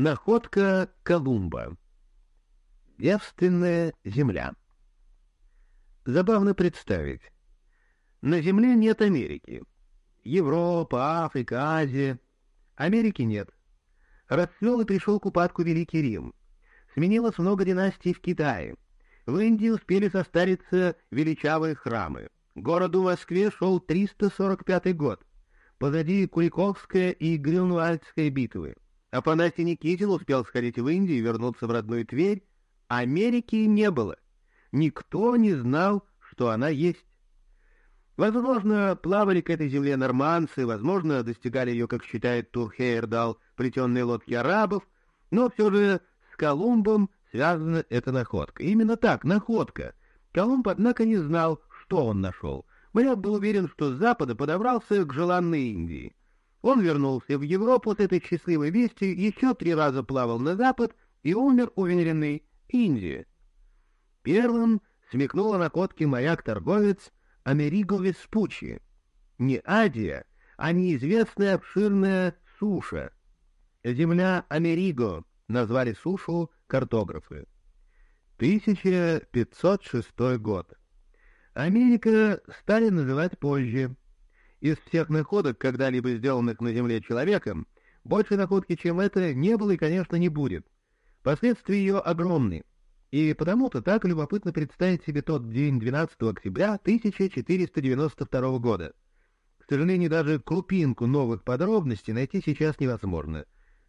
Находка Колумба. Девственная земля. Забавно представить. На Земле нет Америки. Европа, Африка, Азия. Америки нет. Расцвел и пришел к упадку Великий Рим. Сменилось много династий в Китае. В Индии успели состариться величавые храмы. Городу Москве шел 345 год. Позади Куликовская и Грюнвальдская битвы. Афанасий Никитин успел сходить в Индию и вернуться в родную Тверь. Америки не было. Никто не знал, что она есть. Возможно, плавали к этой земле норманцы, возможно, достигали ее, как считает Турхейердал, плетенные лодки арабов, но все же с Колумбом связана эта находка. Именно так, находка. Колумб, однако, не знал, что он нашел. Моряк был уверен, что с запада подобрался к желанной Индии. Он вернулся в Европу с этой счастливой вестью, еще три раза плавал на запад и умер уверенный Индии. Первым о находке моряк-торговец Америго Веспуччи. Не Адия, а неизвестная обширная суша. Земля Америго назвали сушу картографы. 1506 год. Америка стали называть позже — из всех находок, когда-либо сделанных на Земле человеком, больше находки, чем это, не было и, конечно, не будет. Последствия ее огромны. И потому-то так любопытно представить себе тот день 12 октября 1492 года. К сожалению, даже крупинку новых подробностей найти сейчас невозможно.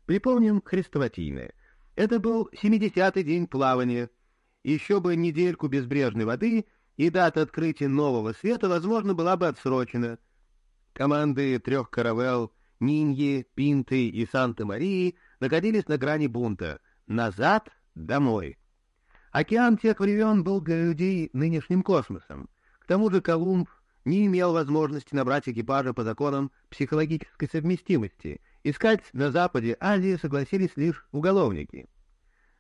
Припомним хрестоватийное. Это был 70-й день плавания. Еще бы недельку безбрежной воды, и дата открытия нового света, возможно, была бы отсрочена — Команды трех каравелл Ниньи, Пинты и Санта-Марии находились на грани бунта. Назад, домой. Океан тех времен был для людей нынешним космосом. К тому же Колумб не имел возможности набрать экипажа по законам психологической совместимости. Искать на западе Азии согласились лишь уголовники.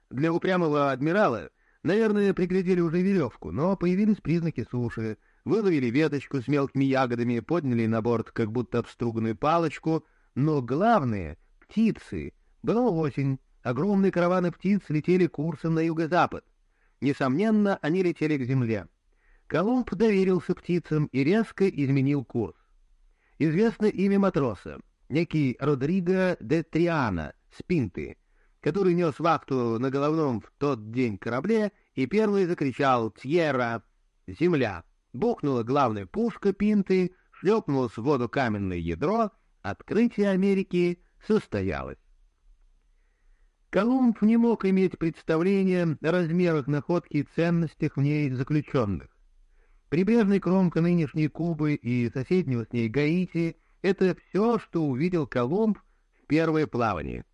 Для упрямого адмирала, наверное, приглядели уже веревку, но появились признаки суши — выловили веточку с мелкими ягодами, подняли на борт как будто обструганную палочку, но главное — птицы. Была осень, огромные караваны птиц летели курсом на юго-запад. Несомненно, они летели к земле. Колумб доверился птицам и резко изменил курс. Известно имя матроса, некий Родриго де Триана с Пинты, который нес вахту на головном в тот день корабле и первый закричал «Тьерра! Земля!» Бухнула главная пушка пинты, шлепнулось в воду каменное ядро, открытие Америки состоялось. Колумб не мог иметь представления о размерах находки и ценностях в ней заключенных. Прибрежная кромка нынешней Кубы и соседнего с ней Гаити — это все, что увидел Колумб в первое плавание.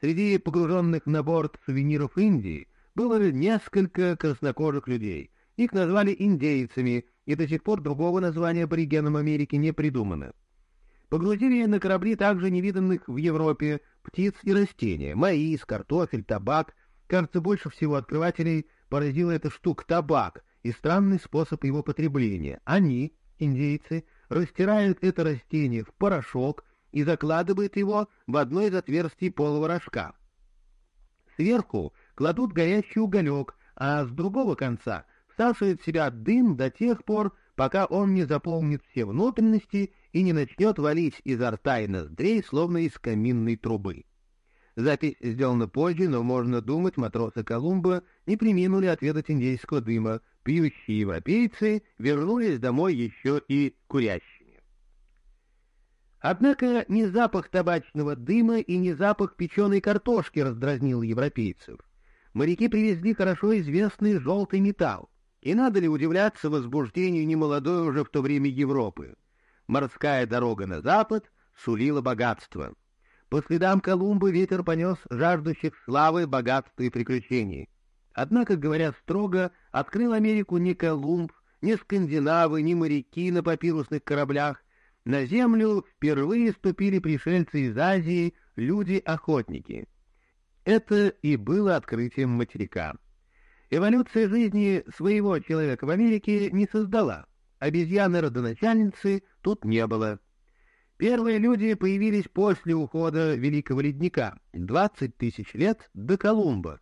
Среди погруженных на борт сувениров Индии было несколько краснокожих людей, их назвали индейцами, и до сих пор другого названия аборигенам Америки не придумано. Погрузили на корабли также невиданных в Европе птиц и растения, маис, картофель, табак. Кажется, больше всего открывателей поразила эта штука табак и странный способ его потребления. Они, индейцы, растирают это растение в порошок и закладывают его в одно из отверстий полого рожка. Сверху кладут горящий уголек, а с другого конца всасывает в себя дым до тех пор, пока он не заполнит все внутренности и не начнет валить изо рта и ноздрей, словно из каминной трубы. Запись сделана позже, но можно думать, матросы Колумба не приминули отведать индейского дыма, пьющие европейцы вернулись домой еще и курящими. Однако не запах табачного дыма и не запах печеной картошки раздразнил европейцев. Моряки привезли хорошо известный желтый металл. И надо ли удивляться возбуждению немолодой уже в то время Европы? Морская дорога на запад сулила богатство. По следам Колумба ветер понес жаждущих славы, богатства и приключений. Однако, говоря строго, открыл Америку не Колумб, не скандинавы, не моряки на папирусных кораблях. На землю впервые ступили пришельцы из Азии, люди-охотники. Это и было открытием материка. Эволюция жизни своего человека в Америке не создала. Обезьяны-родоначальницы тут не было. Первые люди появились после ухода Великого Ледника, 20 тысяч лет до Колумба.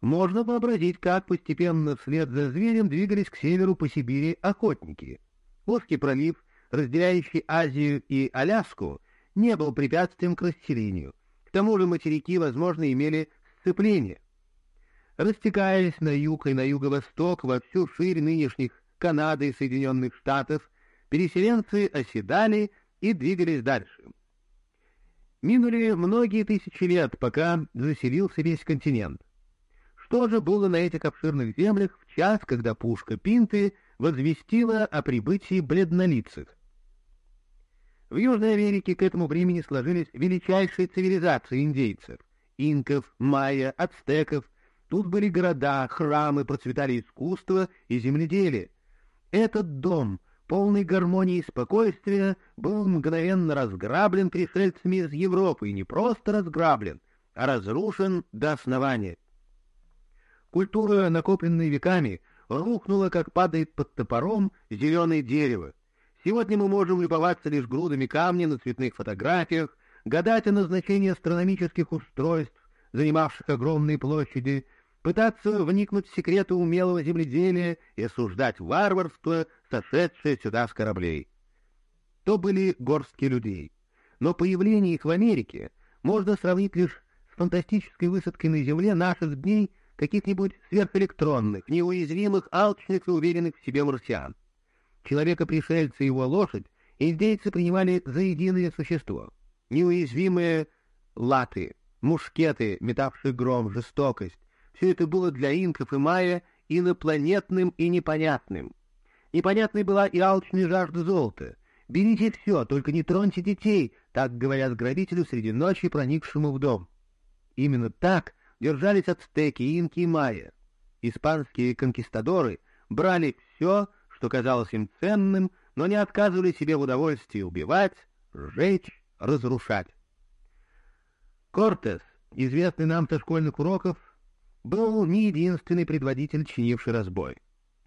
Можно вообразить, как постепенно вслед за зверем двигались к северу по Сибири охотники. Узкий пролив, разделяющий Азию и Аляску, не был препятствием к расселению. К тому же материки, возможно, имели сцепление. Растекаясь на юг и на юго-восток во всю ширь нынешних Канады и Соединенных Штатов, переселенцы оседали и двигались дальше. Минули многие тысячи лет, пока заселился весь континент. Что же было на этих обширных землях в час, когда пушка Пинты возвестила о прибытии бледнолицых? В Южной Америке к этому времени сложились величайшие цивилизации индейцев — инков, майя, ацтеков. Тут были города, храмы, процветали искусство и земледелие. Этот дом, полный гармонии и спокойствия, был мгновенно разграблен пришельцами из Европы, и не просто разграблен, а разрушен до основания. Культура, накопленная веками, рухнула, как падает под топором зеленое дерево. Сегодня мы можем любоваться лишь грудами камня на цветных фотографиях, гадать о назначении астрономических устройств, занимавших огромные площади, пытаться вникнуть в секреты умелого земледелия и осуждать варварство, сошедшее сюда с кораблей. То были горстки людей. Но появление их в Америке можно сравнить лишь с фантастической высадкой на Земле наших дней каких-нибудь сверхэлектронных, неуязвимых, алчных и уверенных в себе марсиан. Человека-пришельца и его лошадь индейцы принимали за единое существо. Неуязвимые латы, мушкеты, метавшие гром, жестокость — все это было для инков и майя инопланетным и непонятным. Непонятной была и алчная жажда золота. «Берите все, только не троньте детей», — так говорят грабителю среди ночи, проникшему в дом. Именно так держались ацтеки, инки и майя. Испанские конкистадоры брали все, что казалось им ценным, но не отказывали себе в удовольствии убивать, сжечь, разрушать. Кортес, известный нам со школьных уроков, был не единственный предводитель, чинивший разбой.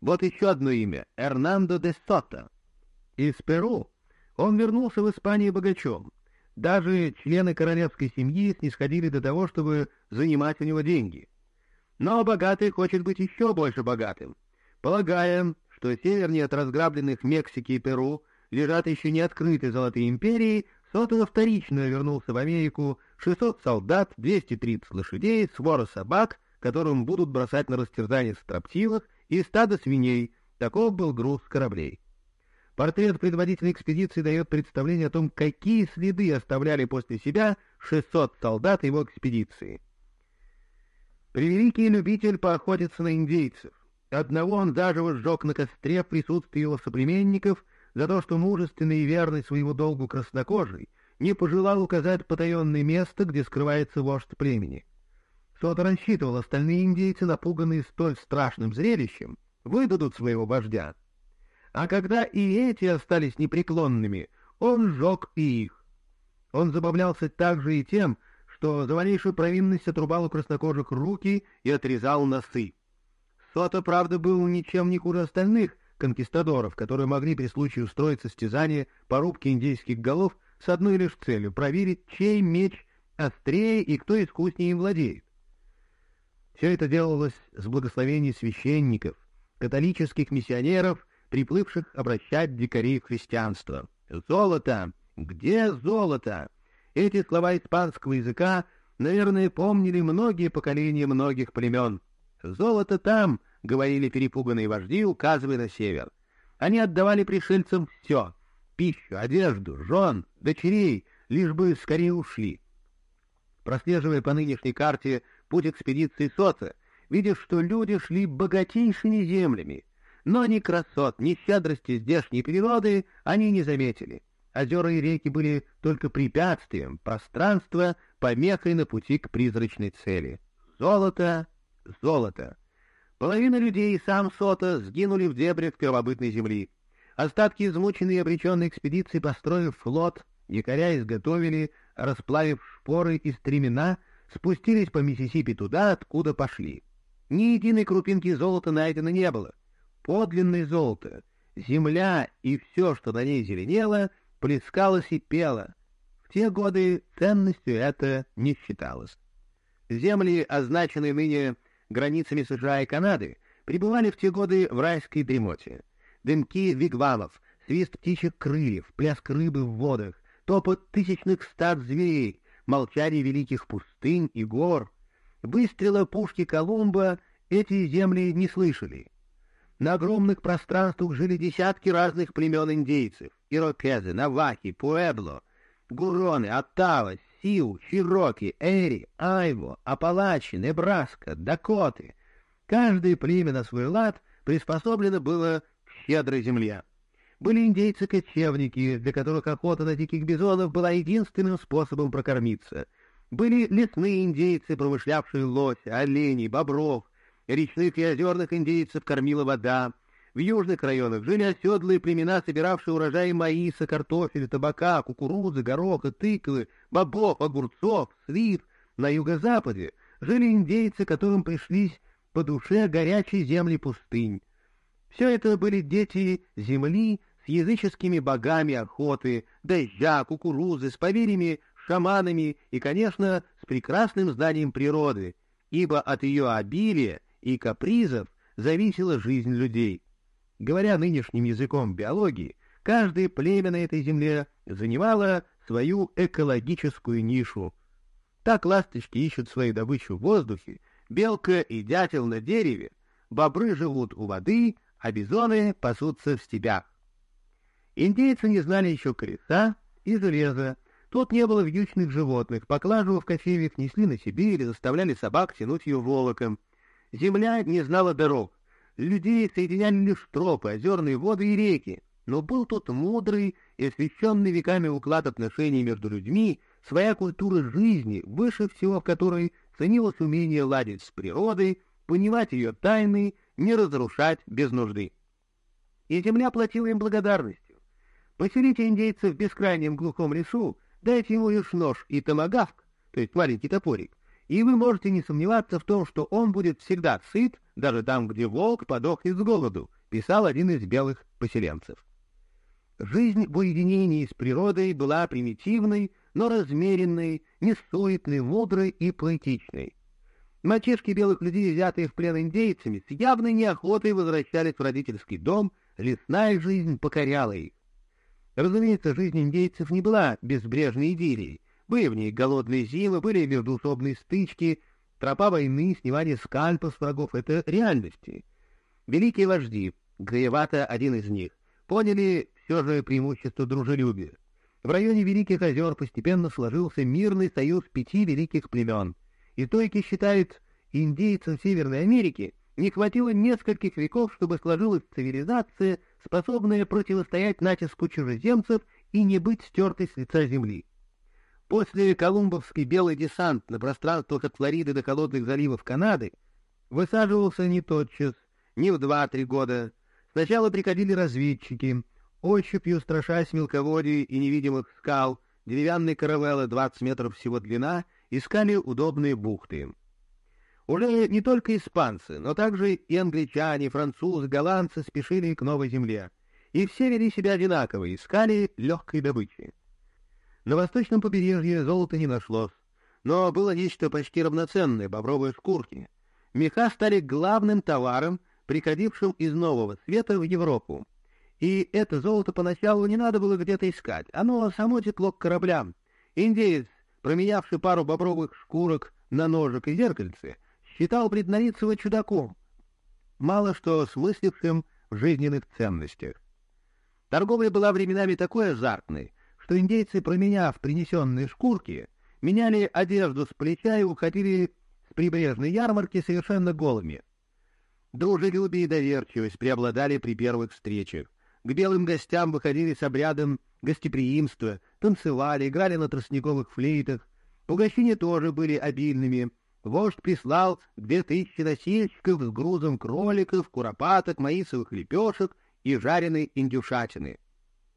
Вот еще одно имя — Эрнандо де Сота. Из Перу он вернулся в Испанию богачом, даже члены королевской семьи снисходили до того, чтобы занимать у него деньги. Но богатый хочет быть еще больше богатым. Полагая, что севернее от разграбленных Мексики и Перу лежат еще не открытые золотые империи, Сотова вторично вернулся в Америку 600 солдат, 230 лошадей, свора собак, которым будут бросать на растерзание строптивых, и стадо свиней. Таков был груз кораблей. Портрет предводителя экспедиции дает представление о том, какие следы оставляли после себя 600 солдат его экспедиции. Превеликий любитель поохотиться на индейцев. Одного он заживо сжег на костре в присутствии его соплеменников за то, что мужественный и верный своего долгу краснокожий не пожелал указать потаенное место, где скрывается вождь племени. Кто-то рассчитывал, остальные индейцы, напуганные столь страшным зрелищем, выдадут своего вождя. А когда и эти остались непреклонными, он сжег и их. Он забавлялся также и тем, что за малейшую провинность отрубал у краснокожих руки и отрезал носы. Сота, правда, был ничем не хуже остальных конкистадоров, которые могли при случае устроить состязание по рубке индейских голов с одной лишь целью — проверить, чей меч острее и кто искуснее им владеет. Все это делалось с благословений священников, католических миссионеров приплывших обращать дикарей в христианство. «Золото! Где золото?» Эти слова испанского языка, наверное, помнили многие поколения многих племен. «Золото там!» — говорили перепуганные вожди, указывая на север. Они отдавали пришельцам все — пищу, одежду, жен, дочерей, лишь бы скорее ушли. Прослеживая по нынешней карте путь экспедиции Соца, видишь, что люди шли богатейшими землями, но ни красот, ни щедрости здешней природы они не заметили. Озера и реки были только препятствием, пространство — помехой на пути к призрачной цели. Золото, золото. Половина людей и сам Сота сгинули в дебрях первобытной земли. Остатки измученной и обреченной экспедиции, построив флот, якоря изготовили, расплавив шпоры и стремена, спустились по Миссисипи туда, откуда пошли. Ни единой крупинки золота найдено не было — подлинное золото, земля и все, что на ней зеленело, плескалось и пело. В те годы ценностью это не считалось. Земли, означенные ныне границами США и Канады, пребывали в те годы в райской дремоте. Дымки вигвамов, свист птичьих крыльев, пляск рыбы в водах, топот тысячных стад зверей, молчание великих пустынь и гор. Выстрела пушки Колумба эти земли не слышали. На огромных пространствах жили десятки разных племен индейцев — ирокезы, навахи, пуэбло, гуроны, оттава, сиу, чироки, эри, айво, апалачи, небраска, дакоты. Каждое племя на свой лад приспособлено было к щедрой земле. Были индейцы-кочевники, для которых охота на диких бизонов была единственным способом прокормиться. Были лесные индейцы, промышлявшие лося, оленей, бобров. Речных и озерных индейцев кормила вода. В южных районах жили оседлые племена, собиравшие урожаи маиса, картофеля, табака, кукурузы, гороха, тыквы, бобов, огурцов, слив. На юго-западе жили индейцы, которым пришлись по душе горячие земли пустынь. Все это были дети земли, языческими богами охоты, дождя, кукурузы, с поверьями, шаманами и, конечно, с прекрасным знанием природы, ибо от ее обилия и капризов зависела жизнь людей. Говоря нынешним языком биологии, каждое племя на этой земле занимало свою экологическую нишу. Так ласточки ищут свою добычу в воздухе, белка и дятел на дереве, бобры живут у воды, а бизоны пасутся в степях. Индейцы не знали еще колеса и железа. Тут не было вьючных животных, поклажу в кофейник несли на себе или заставляли собак тянуть ее волоком. Земля не знала дорог. Людей соединяли лишь тропы, озерные воды и реки. Но был тут мудрый и освященный веками уклад отношений между людьми, своя культура жизни, выше всего в которой ценилось умение ладить с природой, понимать ее тайны, не разрушать без нужды. И земля платила им благодарность. Поселите индейца в бескрайнем глухом лесу, дайте ему лишь нож и томагавк, то есть маленький топорик, и вы можете не сомневаться в том, что он будет всегда сыт, даже там, где волк подохнет с голоду, писал один из белых поселенцев. Жизнь в уединении с природой была примитивной, но размеренной, несуетной, мудрой и поэтичной. Мальчишки белых людей, взятые в плен индейцами, с явной неохотой возвращались в родительский дом, лесная жизнь покоряла их. Разумеется, жизнь индейцев не была безбрежной идиллией. Были в ней голодные зимы, были междуусобные стычки, тропа войны, снимание скальпов с врагов — это реальности. Великие вожди, Греевато один из них, поняли все же преимущество дружелюбия. В районе Великих озер постепенно сложился мирный союз пяти великих племен. Историки считают, индейцам Северной Америки не хватило нескольких веков, чтобы сложилась цивилизация, способная противостоять натиску чужеземцев и не быть стертой с лица земли. После колумбовский белый десант на пространствах от Флориды до холодных заливов Канады высаживался не тотчас, не в два-три года. Сначала приходили разведчики, ощупью страшась мелководий и невидимых скал, деревянные каравеллы 20 метров всего длина, искали удобные бухты. Уже не только испанцы, но также и англичане, французы, голландцы спешили к новой земле. И все вели себя одинаково, искали легкой добычи. На восточном побережье золота не нашлось, но было нечто почти равноценное — бобровые шкурки. Меха стали главным товаром, приходившим из Нового Света в Европу. И это золото поначалу не надо было где-то искать, оно само текло к кораблям. Индеец, променявший пару бобровых шкурок на ножик и зеркальце, считал Преднорицева чудаком, мало что смыслившим в жизненных ценностях. Торговля была временами такой азартной, что индейцы, променяв принесенные шкурки, меняли одежду с плеча и уходили с прибрежной ярмарки совершенно голыми. Дружелюбие и доверчивость преобладали при первых встречах. К белым гостям выходили с обрядом гостеприимства, танцевали, играли на тростниковых флейтах. Угощения тоже были обильными — Вождь прислал две тысячи носильщиков с грузом кроликов, куропаток, маисовых лепешек и жареной индюшатины.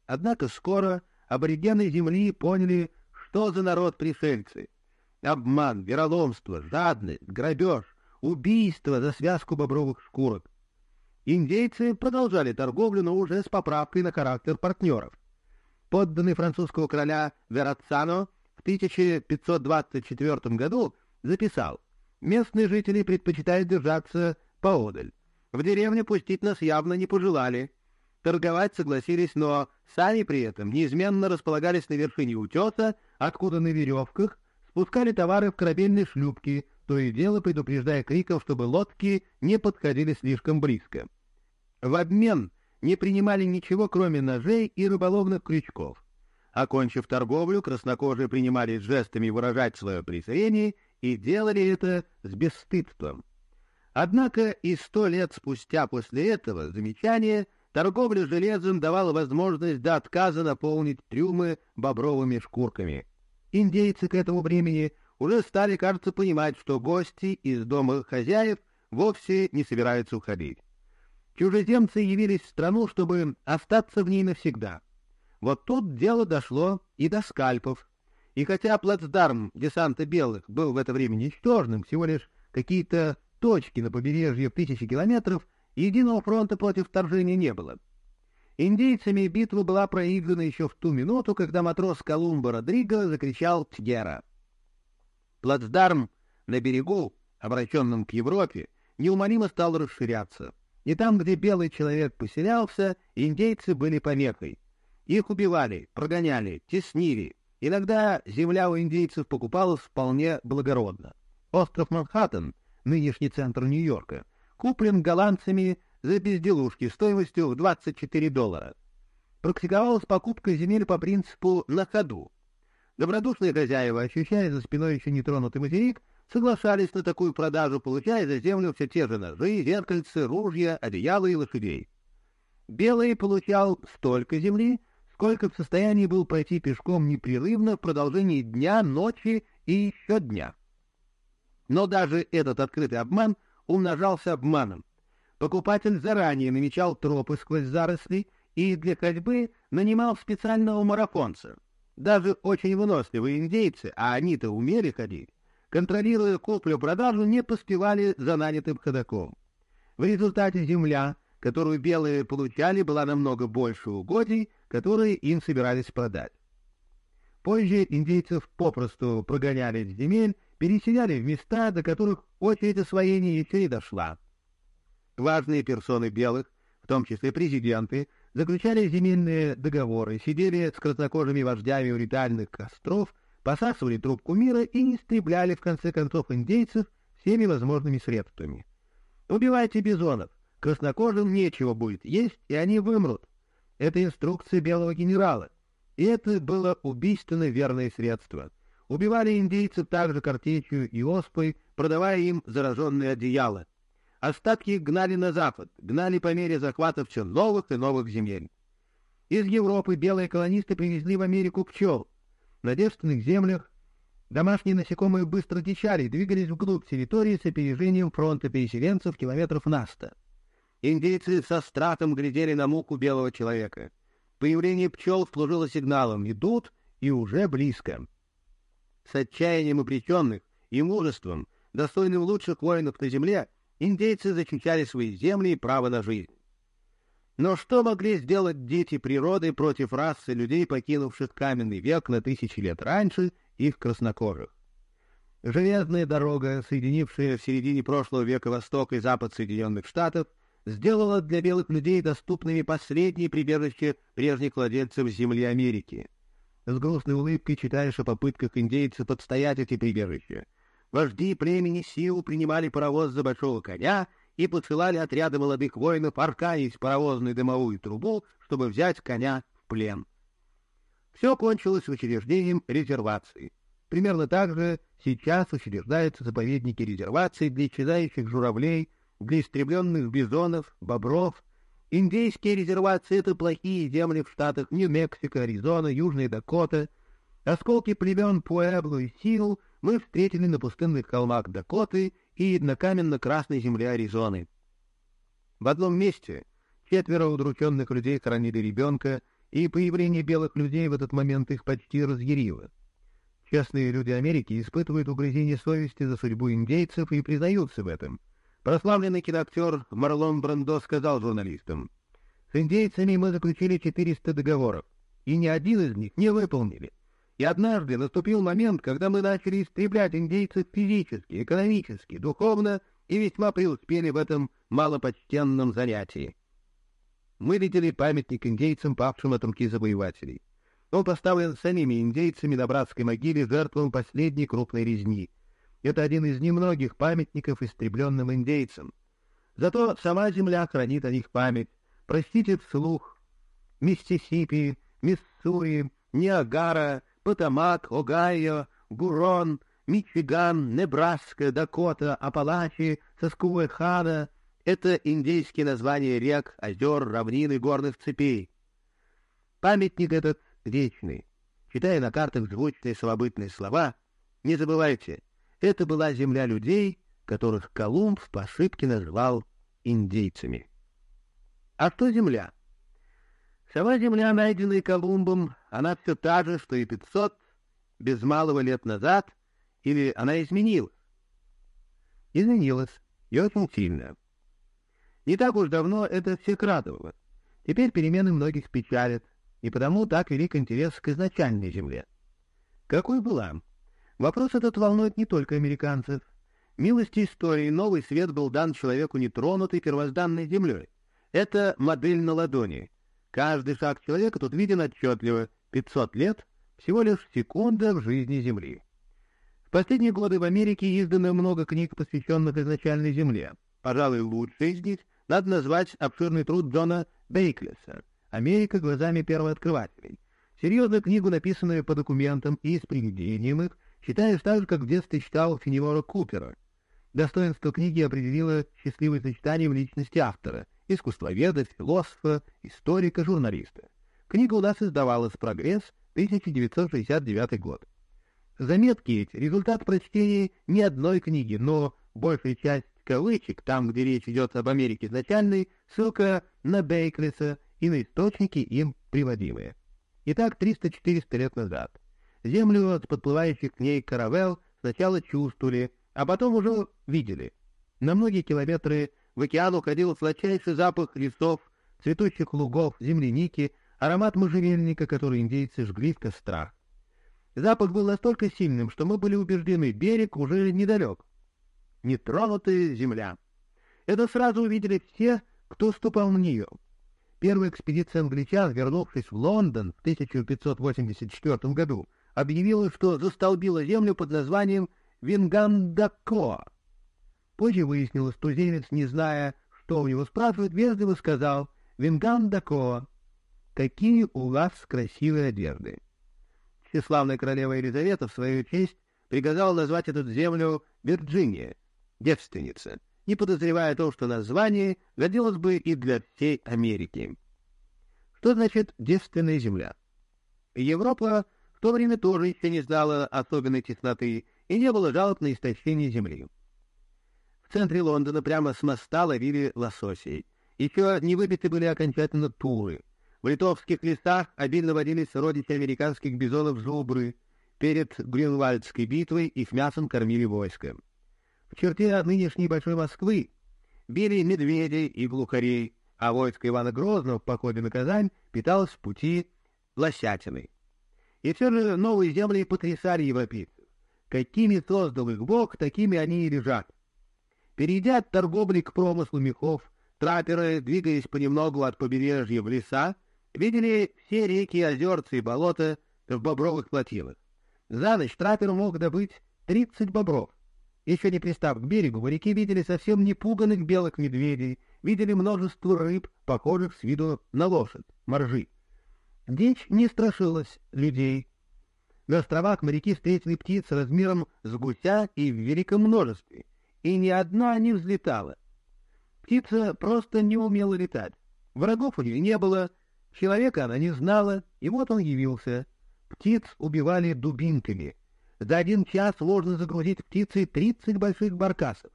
Однако скоро аборигены земли поняли, что за народ пришельцы. Обман, вероломство, жадность, грабеж, убийство за связку бобровых шкурок. Индейцы продолжали торговлю, но уже с поправкой на характер партнеров. подданный французского короля Верацано, в 1524 году записал «Местные жители предпочитают держаться поодаль. В деревню пустить нас явно не пожелали. Торговать согласились, но сами при этом неизменно располагались на вершине утеса, откуда на веревках спускали товары в корабельные шлюпки, то и дело предупреждая криком, чтобы лодки не подходили слишком близко. В обмен не принимали ничего, кроме ножей и рыболовных крючков. Окончив торговлю, краснокожие принимались жестами выражать свое презрение и делали это с бесстыдством. Однако и сто лет спустя после этого замечания торговля железом давала возможность до отказа наполнить трюмы бобровыми шкурками. Индейцы к этому времени уже стали, кажется, понимать, что гости из дома хозяев вовсе не собираются уходить. Чужеземцы явились в страну, чтобы остаться в ней навсегда. Вот тут дело дошло и до скальпов. И хотя плацдарм десанта белых был в это время ничтожным, всего лишь какие-то точки на побережье в тысячи километров, единого фронта против вторжения не было. Индейцами битва была проиграна еще в ту минуту, когда матрос Колумба Родриго закричал «Тьера». Плацдарм на берегу, обращенном к Европе, неумолимо стал расширяться. И там, где белый человек поселялся, индейцы были помехой. Их убивали, прогоняли, теснили. Иногда земля у индейцев покупалась вполне благородно. Остров Манхэттен, нынешний центр Нью-Йорка, куплен голландцами за безделушки стоимостью в 24 доллара. Практиковалась покупка земель по принципу «на ходу». Добродушные хозяева, ощущая за спиной еще нетронутый материк, соглашались на такую продажу, получая за землю все те же ножи, зеркальцы, ружья, одеяла и лошадей. Белый получал столько земли, сколько в состоянии был пройти пешком непрерывно в продолжении дня, ночи и еще дня. Но даже этот открытый обман умножался обманом. Покупатель заранее намечал тропы сквозь заросли и для ходьбы нанимал специального марафонца. Даже очень выносливые индейцы, а они-то умели ходить, контролируя куплю-продажу, не поспевали за нанятым ходоком. В результате земля, которую белые получали, была намного больше угодий, которые им собирались продать. Позже индейцев попросту прогоняли с земель, переселяли в места, до которых очередь освоения еще не дошла. Важные персоны белых, в том числе президенты, заключали земельные договоры, сидели с краснокожими вождями у ритуальных костров, посасывали трубку мира и истребляли в конце концов индейцев всеми возможными средствами. Убивайте бизонов, краснокожим нечего будет есть, и они вымрут. Это инструкция белого генерала. И это было убийственно верное средство. Убивали индейцев также картечью и оспой, продавая им зараженные одеяла. Остатки гнали на запад, гнали по мере захвата все новых и новых земель. Из Европы белые колонисты привезли в Америку пчел, на девственных землях домашние насекомые быстро дичали, двигались вглубь территории с опережением фронта переселенцев километров на сто. Индейцы со стратом глядели на муку белого человека. Появление пчел служило сигналом «идут» и уже близко. С отчаянием обреченных и мужеством, достойным лучших воинов на земле, индейцы защищали свои земли и право на жизнь. Но что могли сделать дети природы против расы людей, покинувших каменный век на тысячи лет раньше их краснокожих? Железная дорога, соединившая в середине прошлого века восток и запад Соединенных Штатов, сделала для белых людей доступными последние прибежища прежних владельцев земли Америки. С грустной улыбкой читаешь о попытках индейцев отстоять эти прибежища. Вожди племени Сиу принимали паровоз за большого коня и посылали отряды молодых воинов, аркаясь паровозную дымовую трубу, чтобы взять коня в плен. Все кончилось учреждением резервации. Примерно так же сейчас учреждаются заповедники резерваций для исчезающих журавлей, для истребленных бизонов, бобров. Индейские резервации — это плохие земли в штатах Нью-Мексико, Аризона, Южная Дакота. Осколки племен Пуэбло и Сил мы встретили на пустынных холмах Дакоты и на каменно-красной земле Аризоны. В одном месте четверо удрученных людей хоронили ребенка, и появление белых людей в этот момент их почти разъярило. Честные люди Америки испытывают угрызение совести за судьбу индейцев и признаются в этом. Прославленный киноактер Марлон Брандо сказал журналистам, «С индейцами мы заключили 400 договоров. и ни один из них не выполнили. И однажды наступил момент, когда мы начали истреблять индейцев физически, экономически, духовно и весьма преуспели в этом малопочтенном занятии. Мы видели памятник индейцам, павшим от руки завоевателей. Он поставлен самими индейцами на братской могиле жертвам последней крупной резни. Это один из немногих памятников истребленным индейцам. Зато сама земля хранит о них память. Прочтите вслух. Миссисипи, Миссури, Ниагара, Потомак, Огайо, Гурон, Мичиган, Небраска, Дакота, Апалачи, Соскуэхана — это индейские названия рек, озер, равнин и горных цепей. Памятник этот вечный. Читая на картах звучные самобытные слова, не забывайте, это была земля людей, которых Колумб по ошибке назвал индейцами. А что земля? Сама земля, найденная Колумбом, она все та же, что и 500 без малого лет назад, или она изменилась? Изменилась, и очень сильно. Не так уж давно это все крадовало. Теперь перемены многих печалят, и потому так велик интерес к изначальной земле. Какой была? Вопрос этот волнует не только американцев. Милости истории новый свет был дан человеку нетронутой первозданной землей. Это модель на ладони. Каждый шаг человека тут виден отчетливо. 500 лет — всего лишь секунда в жизни Земли. В последние годы в Америке издано много книг, посвященных изначальной Земле. Пожалуй, лучший из них надо назвать обширный труд Джона Бейклеса «Америка глазами первооткрывателей». Серьезную книгу, написанную по документам и с приведением их, считаешь так же, как в детстве читал Фенемора Купера. Достоинство книги определило счастливое сочетание в личности автора — искусствоведа, философа, историка, журналиста. Книга у нас издавалась «Прогресс», 1969 год. Заметки эти — результат прочтения не одной книги, но большая часть кавычек, там, где речь идет об Америке изначальной, ссылка на Бейклиса и на источники им приводимые. Итак, 300-400 лет назад. Землю от подплывающих к ней каравел сначала чувствовали, а потом уже видели. На многие километры в океан уходил сладчайший запах лесов, цветущих лугов, земляники, аромат можжевельника, который индейцы жгли в кострах. Запах был настолько сильным, что мы были убеждены, берег уже недалек. Нетронутая земля. Это сразу увидели все, кто ступал на нее. Первая экспедиция англичан, вернувшись в Лондон в 1584 году, объявила, что застолбила землю под названием Вингандако. Позже выяснилось, что земец, не зная, что у него спрашивают, вежливо сказал «Вингандако». Какие у вас красивые одежды! Всеславная королева Елизавета в свою честь приказала назвать эту землю Вирджиния, девственница, не подозревая то, что название годилось бы и для всей Америки. Что значит «девственная земля»? Европа в то время тоже еще не знала особенной тесноты и не было жалоб на истощение земли. В центре Лондона прямо с моста ловили лососей. Еще не выбиты были окончательно туры. В литовских лесах обильно водились родичи американских бизонов зубры. Перед Грюнвальдской битвой их мясом кормили войско. В черте нынешней Большой Москвы били медведей и глухарей, а войско Ивана Грозного в походе на Казань питалось в пути лосятиной. И все же новые земли потрясали европейцев. Какими создал их Бог, такими они и лежат. Перейдя от торговли к промыслу мехов, трапперы, двигаясь понемногу от побережья в леса, видели все реки, озерца и болота в бобровых плотинах. За ночь траппер мог добыть тридцать бобров. Еще не пристав к берегу, моряки видели совсем не пуганных белых медведей, видели множество рыб, похожих с виду на лошадь, моржи. Дичь не страшилась людей. На островах моряки встретили птиц размером с гуся и в великом множестве, и ни одна не взлетала. Птица просто не умела летать. Врагов у нее не было, Человека она не знала, и вот он явился. Птиц убивали дубинками. За один час можно загрузить птицей тридцать больших баркасов.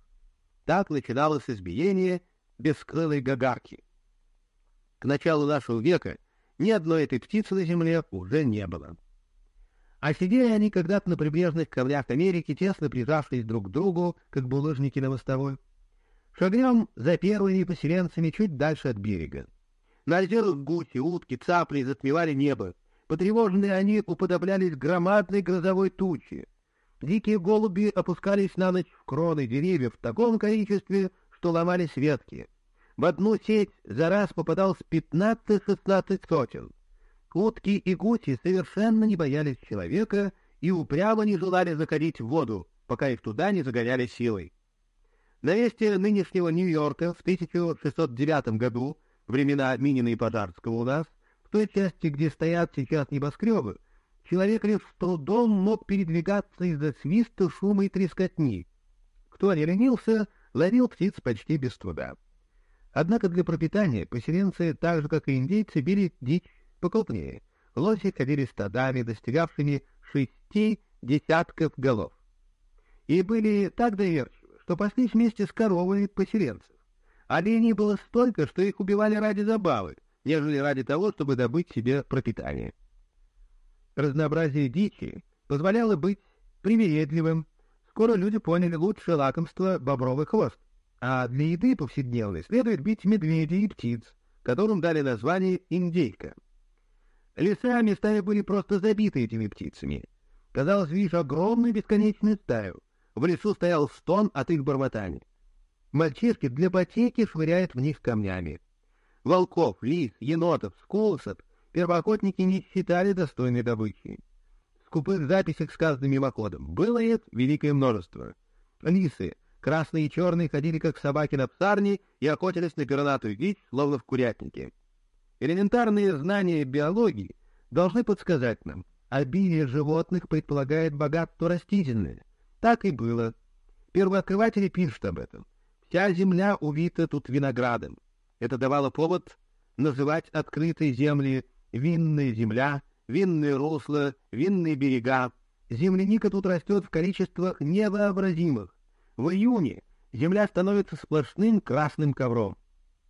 Так начиналось избиение бескрылой гагарки. К началу нашего века ни одной этой птицы на земле уже не было. А сидели они когда-то на прибрежных камнях Америки, тесно прижавшись друг к другу, как булыжники на мостовой. Шагнем за первыми поселенцами чуть дальше от берега. На озерах гуси, утки, цапли затмевали небо. Потревоженные они уподоблялись громадной грозовой туче. Дикие голуби опускались на ночь в кроны деревьев в таком количестве, что ломались ветки. В одну сеть за раз попадалось пятнадцать-шестнадцать сотен. Утки и гуси совершенно не боялись человека и упрямо не желали заходить в воду, пока их туда не загоняли силой. На месте нынешнего Нью-Йорка в 1609 году, времена Минина и Пожарского у нас, в той части, где стоят сейчас небоскребы, человек лишь с трудом мог передвигаться из-за свиста, шума и трескотни. Кто не ленился, ловил птиц почти без труда. Однако для пропитания поселенцы, так же как и индейцы, били дичь покрупнее. Лоси ходили стадами, достигавшими шести десятков голов. И были так доверчивы, что паслись вместе с коровами поселенцев. Оленей было столько, что их убивали ради забавы, нежели ради того, чтобы добыть себе пропитание. Разнообразие дичи позволяло быть привередливым. Скоро люди поняли лучшее лакомство бобровый хвост, а для еды повседневной следует бить медведей и птиц, которым дали название индейка. Леса местами были просто забиты этими птицами. Казалось, видишь огромную бесконечную стаю — в лесу стоял стон от их бормотания. Мальчишки для потеки швыряют в них камнями. Волков, лис, енотов, сколосов первоохотники не считали достойной добычи. Скупых записях сказано мимоходом. Было это великое множество. Лисы, красные и черные, ходили как собаки на псарне и охотились на пернатую дичь, словно в курятнике. Элементарные знания биологии должны подсказать нам, обилие животных предполагает богатство растительное. Так и было. Первооткрыватели пишут об этом. Вся земля увита тут виноградом. Это давало повод называть открытые земли винная земля, винные русла, винные берега. Земляника тут растет в количествах невообразимых. В июне земля становится сплошным красным ковром.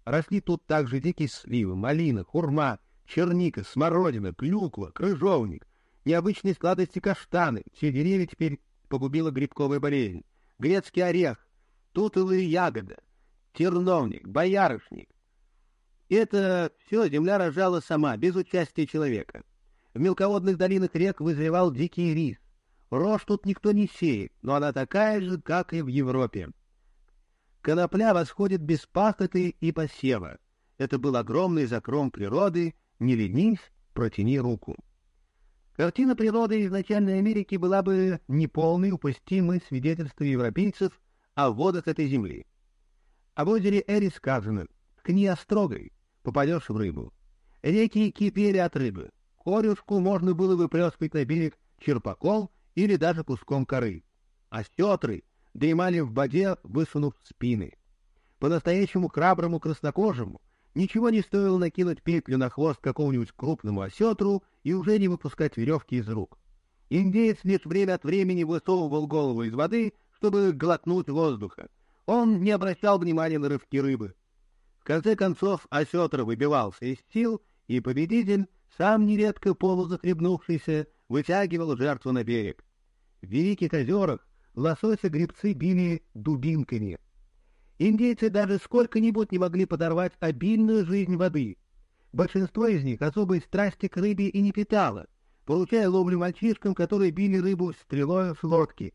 Росли тут также дикие сливы, малина, хурма, черника, смородина, клюква, крыжовник, необычные сладости каштаны. Все деревья теперь погубила грибковая болезнь, грецкий орех, тутовая ягода, терновник, боярышник. Это все земля рожала сама, без участия человека. В мелководных долинах рек вызревал дикий рис. Рожь тут никто не сеет, но она такая же, как и в Европе. Конопля восходит без пахоты и посева. Это был огромный закром природы, не ленись, протяни руку. Картина природы изначальной Америки была бы неполной, упустимой свидетельство европейцев о водах этой земли. Об озере Эри сказано «Ткни острогой, попадешь в рыбу». Реки кипели от рыбы. Корюшку можно было выплескать на берег черпаком или даже куском коры. А сетры дремали в воде, высунув спины. По-настоящему храброму краснокожему ничего не стоило накинуть петлю на хвост какому-нибудь крупному осетру и уже не выпускать веревки из рук. Индеец лишь время от времени высовывал голову из воды, чтобы глотнуть воздуха. Он не обращал внимания на рывки рыбы. В конце концов осетр выбивался из сил, и победитель, сам нередко полузахлебнувшийся, вытягивал жертву на берег. В Великих озерах лосося гребцы били дубинками. Индейцы даже сколько-нибудь не могли подорвать обильную жизнь воды, Большинство из них особой страсти к рыбе и не питало, получая ловлю мальчишкам, которые били рыбу стрелой с лодки.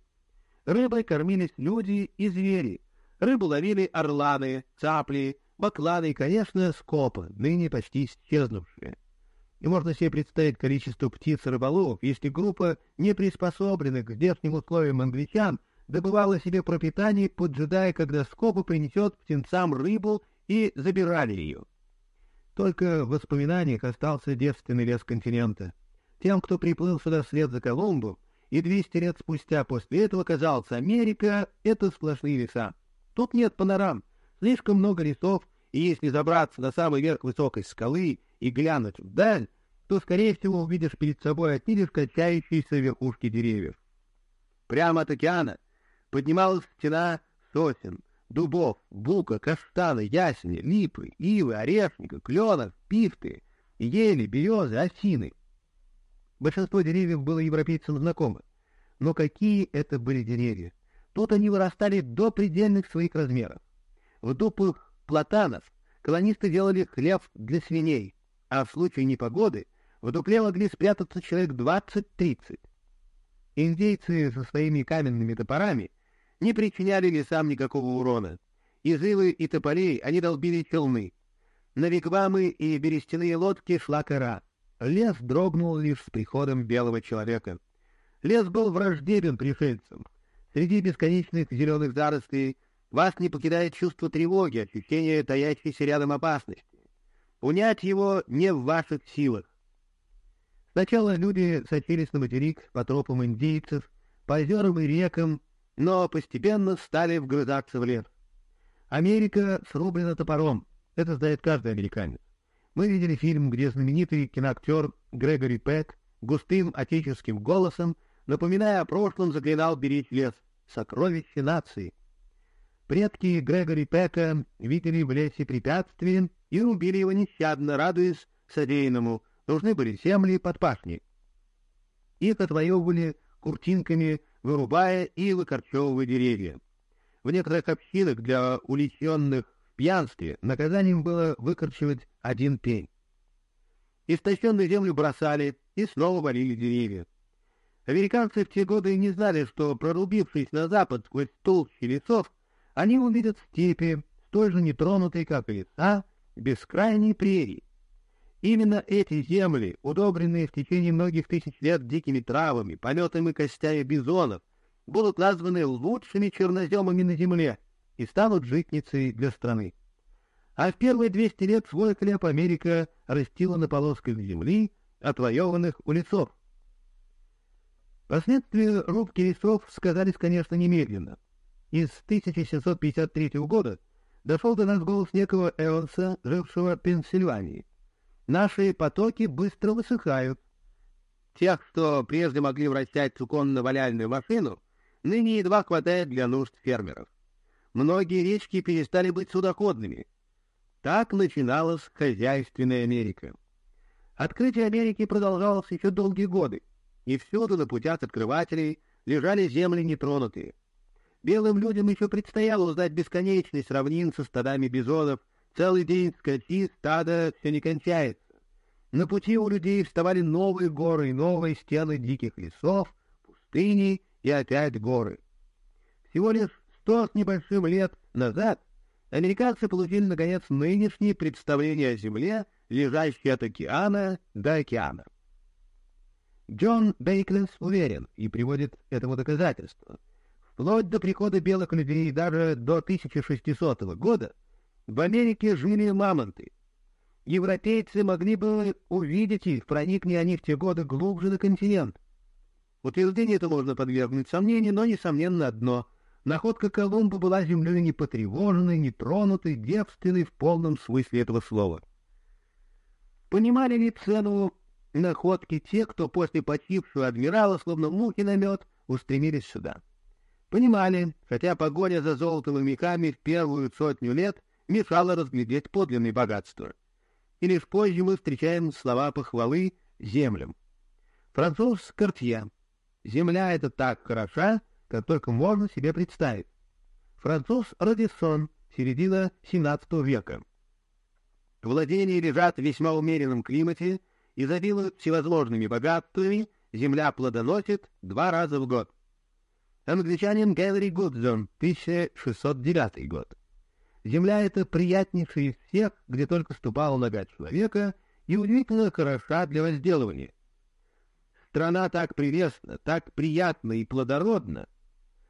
Рыбой кормились люди и звери. Рыбу ловили орланы, цапли, бакланы и, конечно, скопы, ныне почти исчезнувшие. И можно себе представить количество птиц и рыболовов, если группа неприспособленных к здешним условиям англичан добывала себе пропитание, поджидая, когда скопы принесет птенцам рыбу и забирали ее. Только в воспоминаниях остался девственный лес континента. Тем, кто приплыл сюда вслед за Колумбом, и 200 лет спустя после этого казалось, Америка — это сплошные леса. Тут нет панорам, слишком много лесов, и если забраться на самый верх высокой скалы и глянуть вдаль, то, скорее всего, увидишь перед собой лишь качающиеся верхушки деревьев. Прямо от океана поднималась стена сосен, дубов, бука, каштаны, ясени, липы, ивы, орешника, кленов, пихты, ели, березы, осины. Большинство деревьев было европейцам знакомы. Но какие это были деревья? Тут они вырастали до предельных своих размеров. В дупах платанов колонисты делали хлеб для свиней, а в случае непогоды в дупле могли спрятаться человек двадцать-тридцать. Индейцы со своими каменными топорами не причиняли лесам никакого урона. Из ивы и тополей они долбили челны. На вигвамы и берестяные лодки шла кора. Лес дрогнул лишь с приходом белого человека. Лес был враждебен пришельцам. Среди бесконечных зеленых зарослей вас не покидает чувство тревоги, ощущение таящейся рядом опасности. Унять его не в ваших силах. Сначала люди сочились на материк по тропам индейцев, по озерам и рекам, но постепенно стали вгрызаться в лес. Америка срублена топором, это знает каждый американец. Мы видели фильм, где знаменитый киноактер Грегори Пэк густым отеческим голосом, напоминая о прошлом, заклинал беречь лес, сокровище нации. Предки Грегори Пэка видели в лесе препятствия и рубили его нещадно, радуясь содеянному. Нужны были земли под пашни. Их отвоевывали куртинками, вырубая и выкорчевывая деревья. В некоторых общинах для уличенных в пьянстве наказанием было выкорчевать один пень. Истощенную землю бросали и снова валили деревья. Американцы в те годы не знали, что, прорубившись на запад сквозь толщи лесов, они увидят степи, столь же нетронутые, как и леса, бескрайней прерии. Именно эти земли, удобренные в течение многих тысяч лет дикими травами, полетами костями бизонов, будут названы лучшими черноземами на земле и станут житницей для страны. А в первые 200 лет свой хлеб Америка растила на полосках земли, отвоеванных у лесов. Последствия рубки лесов сказались, конечно, немедленно. Из 1753 года дошел до нас голос некого Эванса, жившего в Пенсильвании. Наши потоки быстро высыхают. Тех, что прежде могли вращать суконно-валяльную машину, ныне едва хватает для нужд фермеров. Многие речки перестали быть судоходными. Так начиналась хозяйственная Америка. Открытие Америки продолжалось еще долгие годы, и всюду на путях открывателей лежали земли нетронутые. Белым людям еще предстояло узнать бесконечность равнин со стадами бизонов, целый день скачи, стада все не кончается. На пути у людей вставали новые горы и новые стены диких лесов, пустыни и опять горы. Всего лишь сто с небольшим лет назад американцы получили, наконец, нынешние представления о Земле, лежащей от океана до океана. Джон Бейклес уверен и приводит этому доказательство. Вплоть до прихода белых людей даже до 1600 года в Америке жили мамонты. Европейцы могли бы увидеть их, проникни они в те годы глубже на континент. Утверждение это можно подвергнуть сомнению, но, несомненно, одно. Находка Колумба была землей не потревоженной, не тронутой, девственной в полном смысле этого слова. Понимали ли цену находки те, кто после почившего адмирала, словно мухи на мед, устремились сюда? Понимали, хотя погоня за золотом и меками в первую сотню лет мешала разглядеть подлинные богатства. И лишь позже мы встречаем слова похвалы землям. Француз Картье Земля эта так хороша, как только можно себе представить. Француз Радиссон, середина XVII века. Владения лежат в весьма умеренном климате, изобилуют всевозможными богатствами, земля плодоносит два раза в год. Англичанин Генри Гудзон, 1609 год. Земля эта приятнейшая из всех, где только ступала нога человека, и удивительно хороша для возделывания. Страна так прелестна, так приятна и плодородна,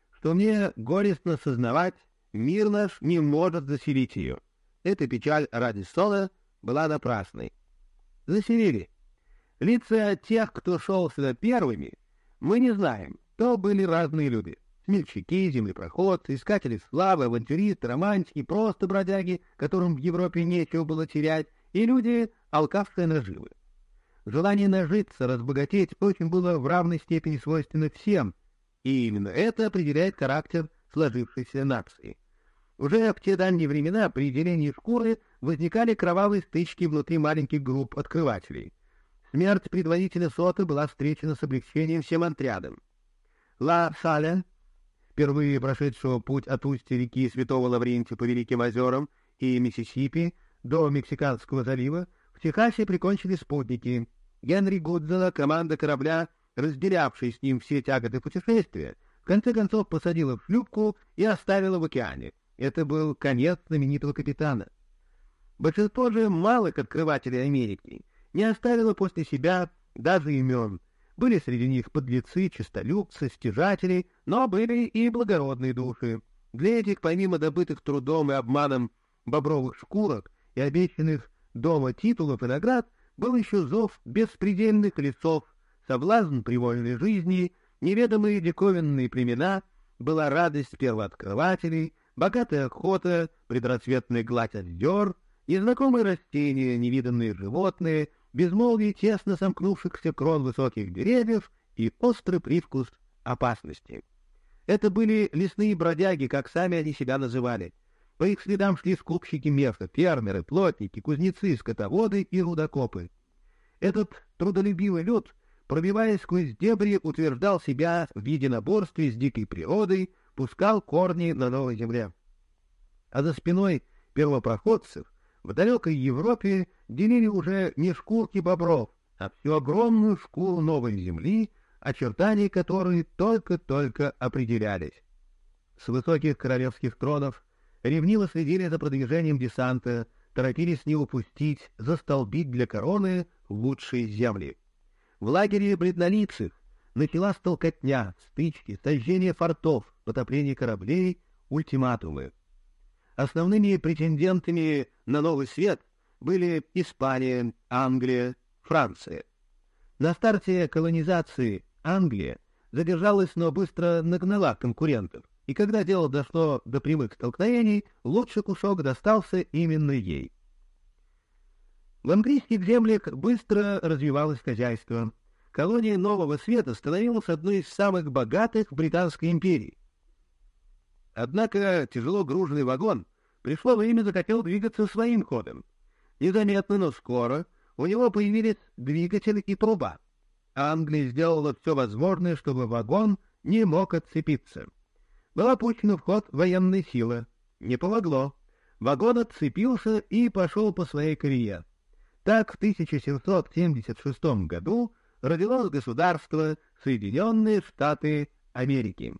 что мне горестно сознавать, мир наш не может заселить ее. Эта печаль ради Сола была напрасной. Заселили. Лица тех, кто шел сюда первыми, мы не знаем, то были разные люди. Смельчаки, землепроходцы, искатели славы, авантюристы, романтики, просто бродяги, которым в Европе нечего было терять, и люди, алкавшие наживы. Желание нажиться, разбогатеть очень было в равной степени свойственно всем, и именно это определяет характер сложившейся нации. Уже в те дальние времена при делении шкуры возникали кровавые стычки внутри маленьких групп открывателей. Смерть предводителя соты была встречена с облегчением всем отрядом. Ла Саля, впервые прошедшего путь от устья реки Святого Лаврентия по Великим озерам и Миссисипи до Мексиканского залива, в Техасе прикончили спутники Генри Гудзела команда корабля, разделявшей с ним все тяготы путешествия, в конце концов посадила в шлюпку и оставила в океане. Это был конец знаменитого капитана. Большинство же малых открывателей Америки не оставило после себя даже имен. Были среди них подлецы, честолюбцы, стяжатели, но были и благородные души. Для этих, помимо добытых трудом и обманом бобровых шкурок и обещанных дома титулов и наград, был еще зов беспредельных лесов, соблазн привольной жизни, неведомые диковинные племена, была радость первооткрывателей, богатая охота, предрассветная гладь озер, незнакомые растения, невиданные животные, безмолвие тесно сомкнувшихся крон высоких деревьев и острый привкус опасности. Это были лесные бродяги, как сами они себя называли. По их следам шли скупщики меха, фермеры, плотники, кузнецы, скотоводы и рудокопы. Этот трудолюбивый люд, пробиваясь сквозь дебри, утверждал себя в единоборстве с дикой природой, пускал корни на новой земле. А за спиной первопроходцев в далекой Европе делили уже не шкурки бобров, а всю огромную шкуру новой земли, очертания которой только-только определялись. С высоких королевских тронов ревниво следили за продвижением десанта, торопились не упустить, застолбить для короны лучшие земли. В лагере бледнолицых началась толкотня, стычки, сожжение фортов, потопление кораблей, ультиматумы. Основными претендентами на новый свет были Испания, Англия, Франция. На старте колонизации Англия задержалась, но быстро нагнала конкурентов, и когда дело дошло до прямых столкновений, лучший кусок достался именно ей. В английских землях быстро развивалось хозяйство. Колония Нового Света становилась одной из самых богатых Британской империи. Однако тяжело груженный вагон пришло время захотел двигаться своим ходом. Незаметно, но скоро у него появились двигатель и труба. Англия сделала все возможное, чтобы вагон не мог отцепиться. Была пущена в ход военной силы. Не помогло. Вагон отцепился и пошел по своей колее. Так в 1776 году родилось государство Соединенные Штаты Америки.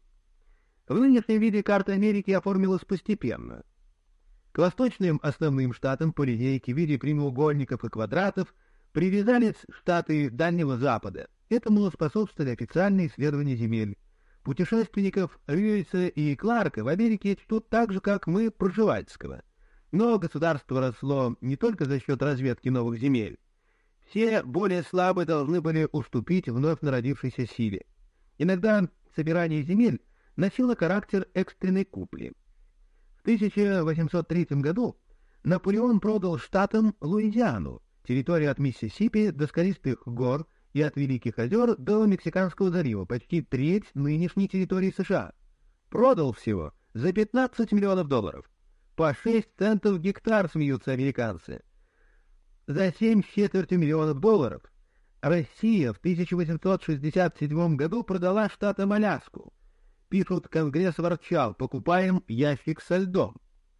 В нынешнем виде карта Америки оформилась постепенно. К восточным основным штатам по линейке в виде прямоугольников и квадратов привязались штаты Дальнего Запада. Этому способствовали официальные исследования земель. Путешественников Льюиса и Кларка в Америке чтут так же, как мы Пржевальского. Но государство росло не только за счет разведки новых земель. Все более слабые должны были уступить вновь народившейся силе. Иногда собирание земель носила характер экстренной купли. В 1803 году Наполеон продал штатам Луизиану, территорию от Миссисипи до скалистых гор и от Великих озер до Мексиканского залива, почти треть нынешней территории США. Продал всего за 15 миллионов долларов. По 6 центов гектар смеются американцы. За 7 четвертью миллионов долларов Россия в 1867 году продала штатам Аляску, Пишут, Конгресс ворчал, покупаем ящик со льдом.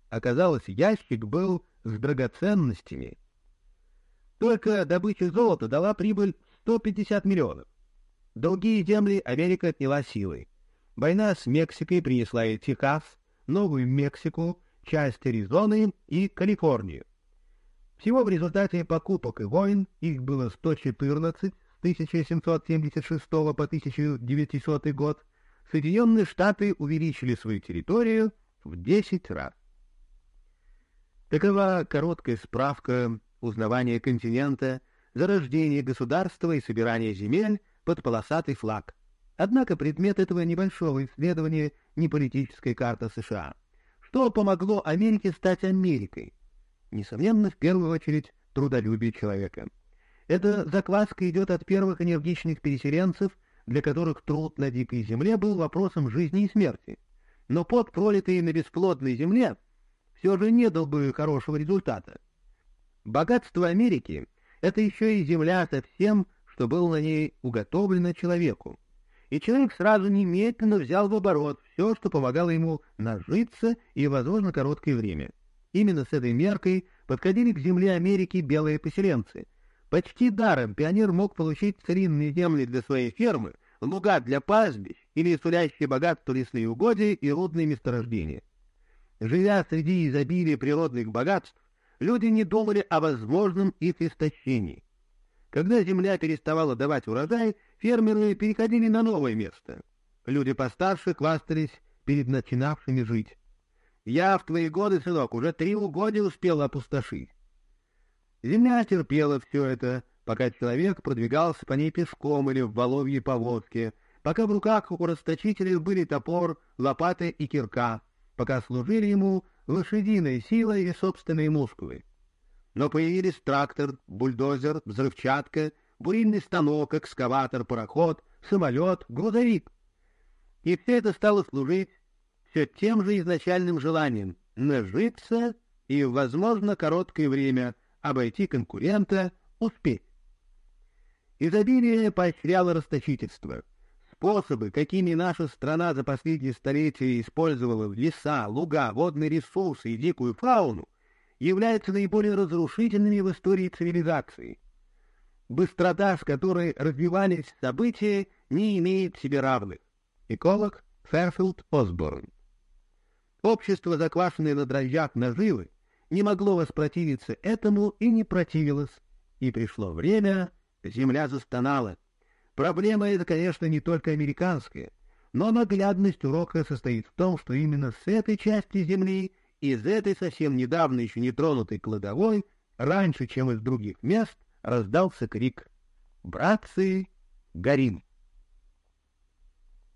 Оказалось, ящик был с драгоценностями. Только добыча золота дала прибыль 150 миллионов. Долгие земли Америка отняла силой. Война с Мексикой принесла ей Техас, Новую Мексику, часть Аризоны и Калифорнию. Всего в результате покупок и войн, их было 114 с 1776 по 1900 год, Соединенные Штаты увеличили свою территорию в 10 раз. Такова короткая справка узнавания континента, зарождения государства и собирания земель под полосатый флаг. Однако предмет этого небольшого исследования не политическая карта США. Что помогло Америке стать Америкой? Несомненно, в первую очередь, трудолюбие человека. Эта закваска идет от первых энергичных переселенцев – для которых труд на дикой земле был вопросом жизни и смерти. Но пот, пролитый на бесплодной земле, все же не дал бы хорошего результата. Богатство Америки — это еще и земля со всем, что было на ней уготовлено человеку. И человек сразу немедленно взял в оборот все, что помогало ему нажиться и, возможно, короткое время. Именно с этой меркой подходили к земле Америки белые поселенцы — Почти даром пионер мог получить целинные земли для своей фермы, луга для пастбищ или сулящие богатство лесные угодья и рудные месторождения. Живя среди изобилия природных богатств, люди не думали о возможном их истощении. Когда земля переставала давать урожай, фермеры переходили на новое место. Люди постарше хвастались перед начинавшими жить. «Я в твои годы, сынок, уже три угодья успел опустошить. Земля терпела все это, пока человек продвигался по ней пешком или в воловьей повозке, пока в руках у расточителей были топор, лопата и кирка, пока служили ему лошадиная сила и собственные мускулы. Но появились трактор, бульдозер, взрывчатка, бурильный станок, экскаватор, пароход, самолет, грузовик. И все это стало служить все тем же изначальным желанием — нажиться и, возможно, короткое время — обойти конкурента, успеть. Изобилие поощряло расточительство. Способы, какими наша страна за последние столетия использовала леса, луга, водные ресурсы и дикую фауну, являются наиболее разрушительными в истории цивилизации. Быстрота, с которой развивались события, не имеет себе равных. Эколог Ферфилд Осборн. Общество, заквашенное на дрожжах наживы, не могло воспротивиться этому и не противилось. И пришло время, земля застонала. Проблема эта, конечно, не только американская, но наглядность урока состоит в том, что именно с этой части земли, из этой совсем недавно еще не тронутой кладовой, раньше, чем из других мест, раздался крик «Братцы, горим!»